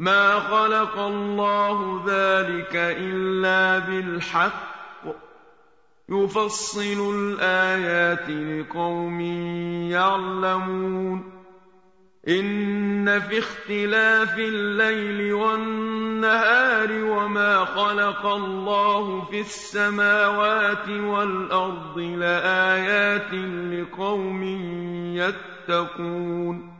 ما خلق الله ذلك إلا بالحق يفصل الآيات لقوم يعلمون إن في اختلاف الليل والنهار وما خلق الله في السماوات والأرض لآيات لقوم يتقون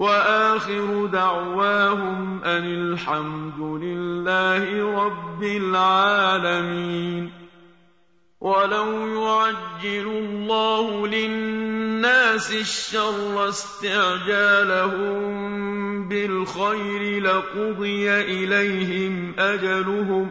وآخر دعواهم أن الحمد لله رب العالمين. ولو يعجل الله للناس الشر استعجالهم بالخير لقضي إليهم أجلهم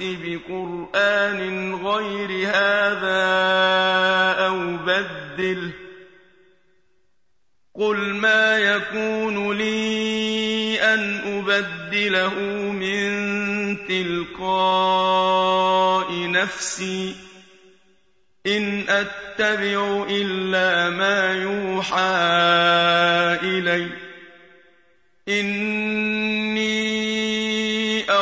بِقُرْآنٍ غَيْرِ هَٰذَا أَوْ بَدِّلْهُ ۚ قُلْ مَا يَكُونُ لِي أَنْ أُبَدِّلَهُ مِن تِلْقَاءِ نَفْسِي ۖ إِنْ أَتَّبِعُ إِلَّا مَا يُوحَىٰ إِلَيَّ ۖ إِنِّي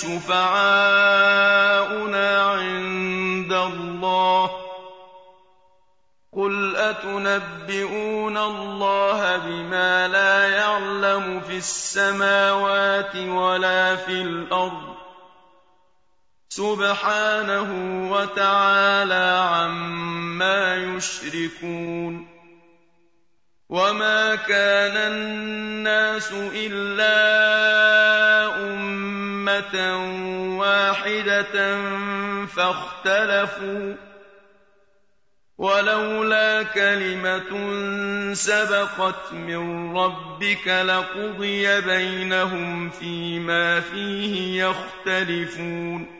شُفَعَاؤُنَا عِندَ اللَّهِ ۚ. قُلْ أَتُنَبِّئُونَ اللَّهَ بِمَا لَا يَعْلَمُ فِي السَّمَاوَاتِ وَلَا فِي الْأَرْضِ ۚ؟ سُبْحَانَهُ وَتَعَالَىٰ عَمَّا يُشْرِكُونَ. وَمَا كَانَ النَّاسُ إِلَّا أُمَّةً وَاحِدَةً فَاخْتَلَفُوا ۚ وَلَوْلَا كَلِمَةٌ سَبَقَتْ مِن رَّبِّكَ لَقُضِيَ بَيْنَهُمْ فِيمَا فِيهِ يَخْتَلِفُونَ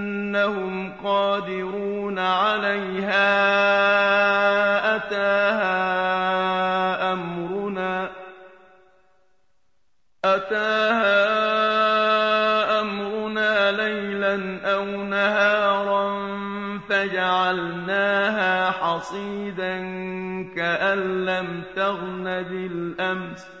أنهم قادرون عليها أتاها أمرنا أتاها أمرنا ليلا أو نهارا فجعلناها حصيدا كأن لم تغن بالأمس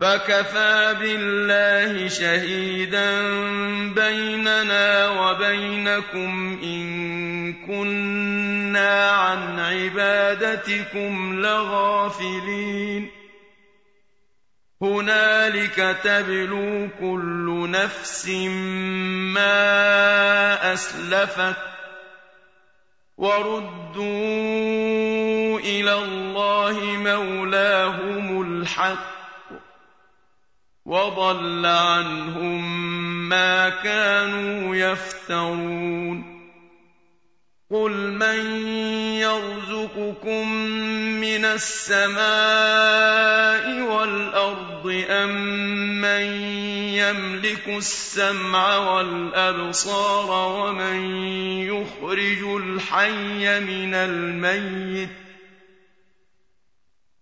فكفى بالله شهيدا بيننا وبينكم إن كنا عن عبادتكم لغافلين هنالك تبلو كل نفس ما أسلفت وردوا إلى الله مولاهم الحق وضل عنهم ما كانوا يفترون. قل من يرزقكم من السماء والأرض أم من يملك السمع والأبصار ومن يخرج الحي من الميت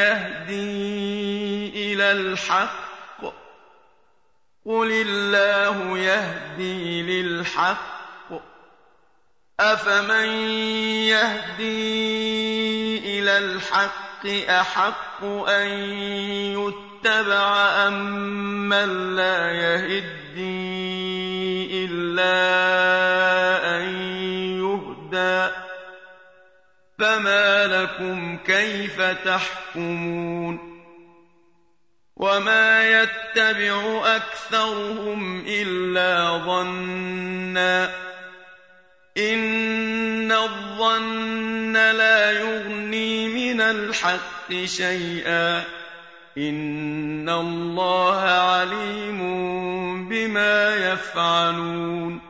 يهدي إلى الحق. قل الله يهدي للحق. أفمن يهدي إلى الحق أحق أن يتبع امن لا يهدي إلا أن يهدى؟ فما لكم كيف تحكمون وما يتبع اكثرهم الا ظنا ان الظن لا يغني من الحق شيئا ان الله عليم بما يفعلون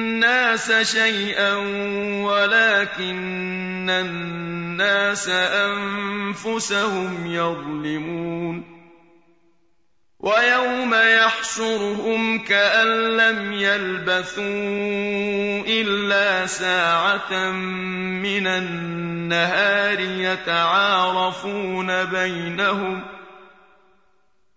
شَيْئًا وَلَٰكِنَّ النَّاسَ أَنفُسَهُمْ يَظْلِمُونَ وَيَوْمَ يَحْشُرُهُمْ كَأَن لَّمْ يَلْبَثُوا إِلَّا سَاعَةً مِّنَ النَّهَارِ يَتَعَارَفُونَ بَيْنَهُمْ ۚ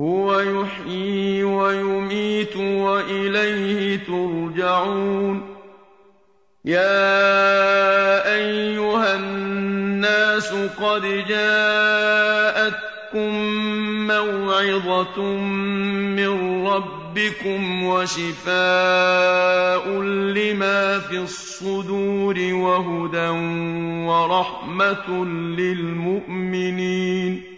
هُوَ يُحْيِي وَيُمِيتُ وَإِلَيْهِ تُرْجَعُونَ. يَا أَيُّهَا النَّاسُ قَدْ جَاءَتْكُم مَّوْعِظَةٌ مِّن رَّبِّكُمْ وَشِفَاءٌ لِّمَا فِي الصُّدُورِ وَهُدًى وَرَحْمَةٌ لِّلْمُؤْمِنِينَ.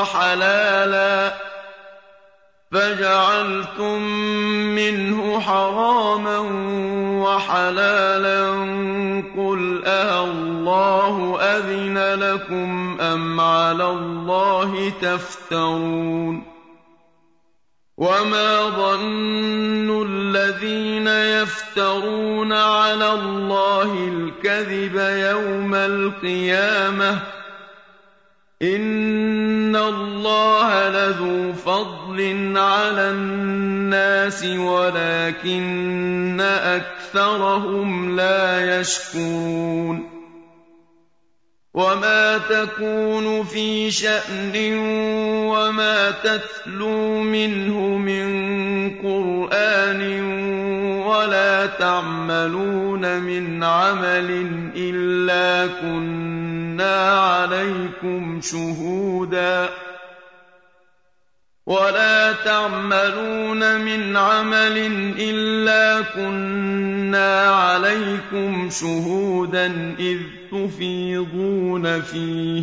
وَحَلَالًا فَجَعَلْتُم مِّنْهُ حَرَامًا وَحَلَالًا قُلْ أَهَللَّهُ أَذِنَ لَكُمْ أَمْ عَلَى اللَّهِ تَفْتَرُونَ وما ظن الذين يفترون على الله الكذب يوم القيامه ان الله لذو فضل على الناس ولكن اكثرهم لا يشكرون وما تكون في شأن وما تتلو منه من قرآن ولا تعملون من عمل إلا كنا عليكم شهوداً ولا تعملون من عمل إلا كنا عليكم شهودا إذ تفيضون فيه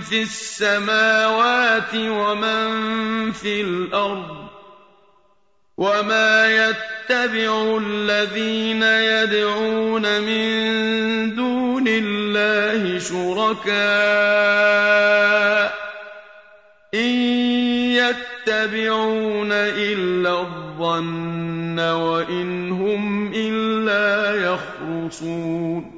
في السماوات ومن في الأرض وما يتبع الذين يدعون من دون الله شركاء إن يتبعون إلا الظن وإن هم إلا يخرصون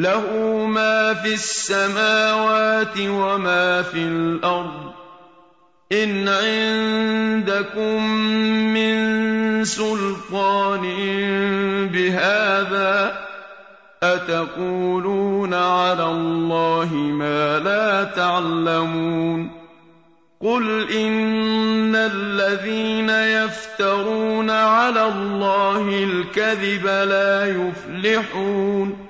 له ما في السماوات وما في الأرض. إن عندكم من سلطان بهذا أتقولون على الله ما لا تعلمون. قل إن الذين يفترون على الله الكذب لا يفلحون.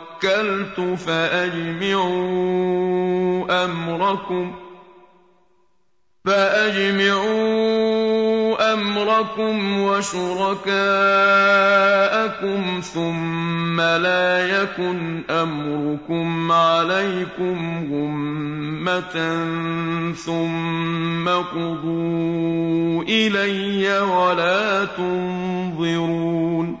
توكلت فأجمعوا أمركم. فَأَجْمِعُوا أَمْرَكُمْ وَشُرَكَاءَكُمْ ثُمَّ لَا يَكُنْ أَمْرُكُمْ عَلَيْكُمْ غُمَّةً ثُمَّ اقْضُوا إِلَيَّ وَلَا تُنظِرُونِ.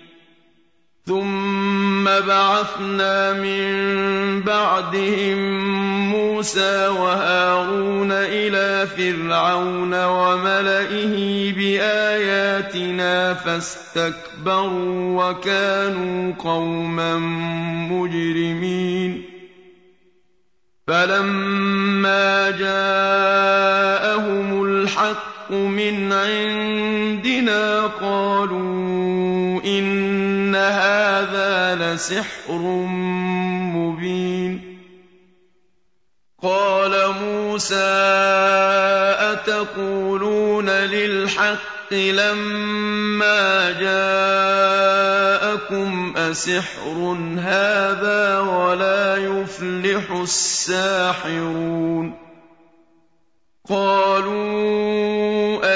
ثُمَّ بَعَثْنَا مِن بَعْدِهِم مُّوسَىٰ وَهَارُونَ إِلَىٰ فِرْعَوْنَ وَمَلَئِهِ بِآيَاتِنَا فَاسْتَكْبَرُوا وَكَانُوا قَوْمًا مُّجْرِمِينَ فَلَمَّا جَاءَهُمُ الْحَقُّ مِنْ عِندِنَا قَالُوا إِنَّ هَٰذَا لَسِحْرٌ مُّبِينٌ قَالَ مُوسَىٰ أَتَقُولُونَ لِلْحَقِّ لَمَّا جَاءَكُمْ أَسِحْرٌ هَٰذَا وَلَا يُفْلِحُ السَّاحِرُونَ قَالُوا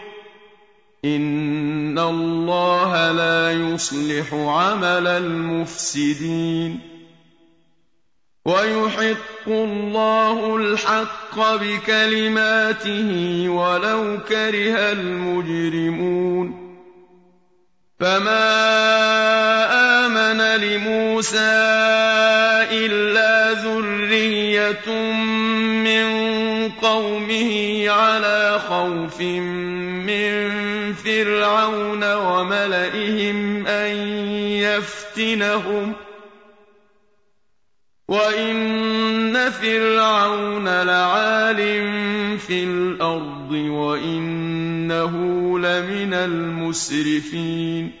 إِنَّ اللَّهَ لَا يُصْلِحُ عَمَلَ الْمُفْسِدِينَ وَيُحِقُّ اللَّهُ الْحَقَّ بِكَلِمَاتِهِ وَلَوْ كَرِهَ الْمُجْرِمُونَ فَمَا آمَنَ لِمُوسَىٰ إِلَّا ذُرِّيَّةٌ مِّن قَوْمِهِ عَلَىٰ خَوْفٍ مِّن فِرْعَوْنَ وَمَلَئِهِمْ أَن يَفْتِنَهُمْ ۚ وَإِنَّ فِرْعَوْنَ لَعَالٍ فِي الْأَرْضِ وَإِنَّهُ لَمِنَ الْمُسْرِفِينَ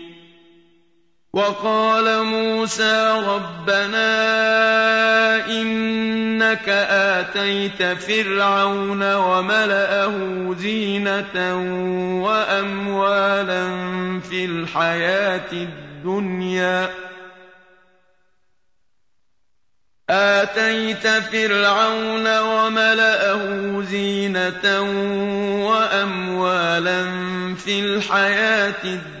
وقال موسى ربنا إنك آتيت فرعون وملأه زينة وأموالا في الحياة الدنيا. آتيت فرعون وملأه زينة وأموالا في الحياة الدنيا.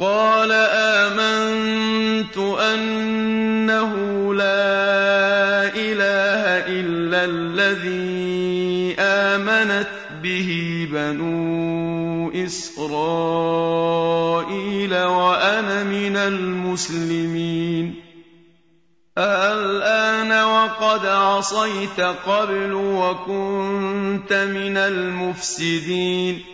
قال آمنت أنه لا إله إلا الذي آمنت به بنو إسرائيل وأنا من المسلمين. الآن وقد عصيت قبل وكنت من المفسدين.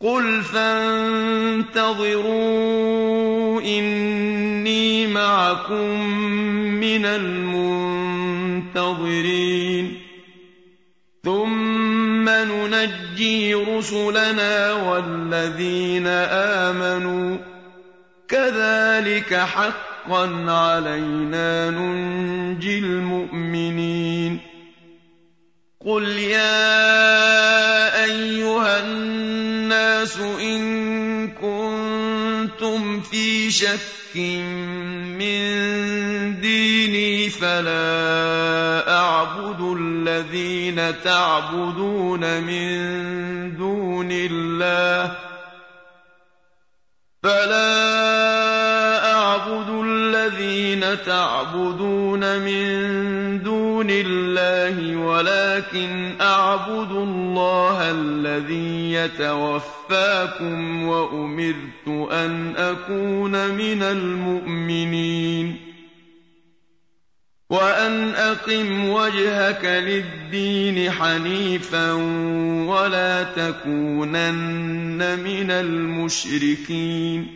قُلْ فَانتَظِرُوا إِنِّي مَعَكُم مِّنَ الْمُنتَظِرِينَ ثُمَّ نُنَجِّي رُسُلَنَا وَالَّذِينَ آمَنُوا ۚ كَذَٰلِكَ حَقًّا عَلَيْنَا نُنجِي الْمُؤْمِنِينَ قُلْ يَا أَيُّهَا النَّاسُ إِن كُنتُمْ فِي شَكٍّ مِّن دِينِي فَلَا أَعْبُدُ الَّذِينَ تَعْبُدُونَ مِن دُونِ اللَّهِ تَعْبُدُونَ مِن دُونِ اللَّهِ وَلَٰكِنْ أَعْبُدُ اللَّهَ الَّذِي يَتَوَفَّاكُمْ ۖ وَأُمِرْتُ أَنْ أَكُونَ مِنَ الْمُؤْمِنِينَ. وَأَنْ أَقِمْ وَجْهَكَ لِلدِّينِ حَنِيفًا وَلَا تَكُونَنَّ مِنَ الْمُشْرِكِينَ.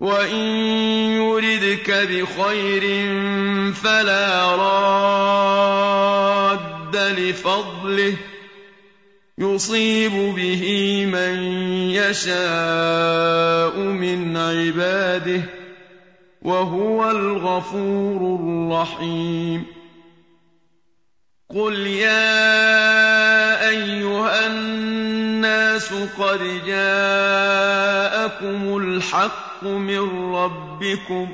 وَإِن يُرِدْكَ بِخَيْرٍ فَلَا رَادَّ لِفَضْلِهِ ۚ يُصِيبُ بِهِ مَن يَشَاءُ مِنْ عِبَادِهِ ۚ وَهُوَ الْغَفُورُ الرَّحِيمُ قُلْ يَا أَيُّهَا النَّاسُ قَدْ جَاءَكُمُ الْحَقُّ الْحَقُّ مِن رَّبِّكُمْ ۖ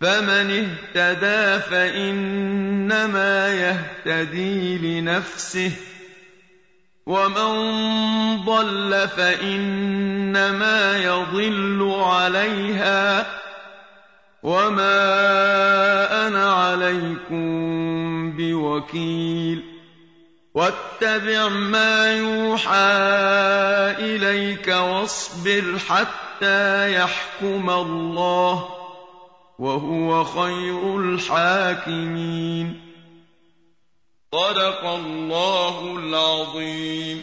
فَمَنِ اهْتَدَىٰ فَإِنَّمَا يَهْتَدِي لِنَفْسِهِ ۖ وَمَن ضَلَّ فَإِنَّمَا يَضِلُّ عَلَيْهَا ۖ وَمَا أَنَا عَلَيْكُم بِوَكِيلٍ وَاتَّبِعْ مَا يُوحَىٰ إِلَيْكَ وَاصْبِرْ حَتَّىٰ يَحْكُمَ اللَّهُ ۚ وَهُوَ خَيْرُ الْحَاكِمِينَ. صدق الله العظيم.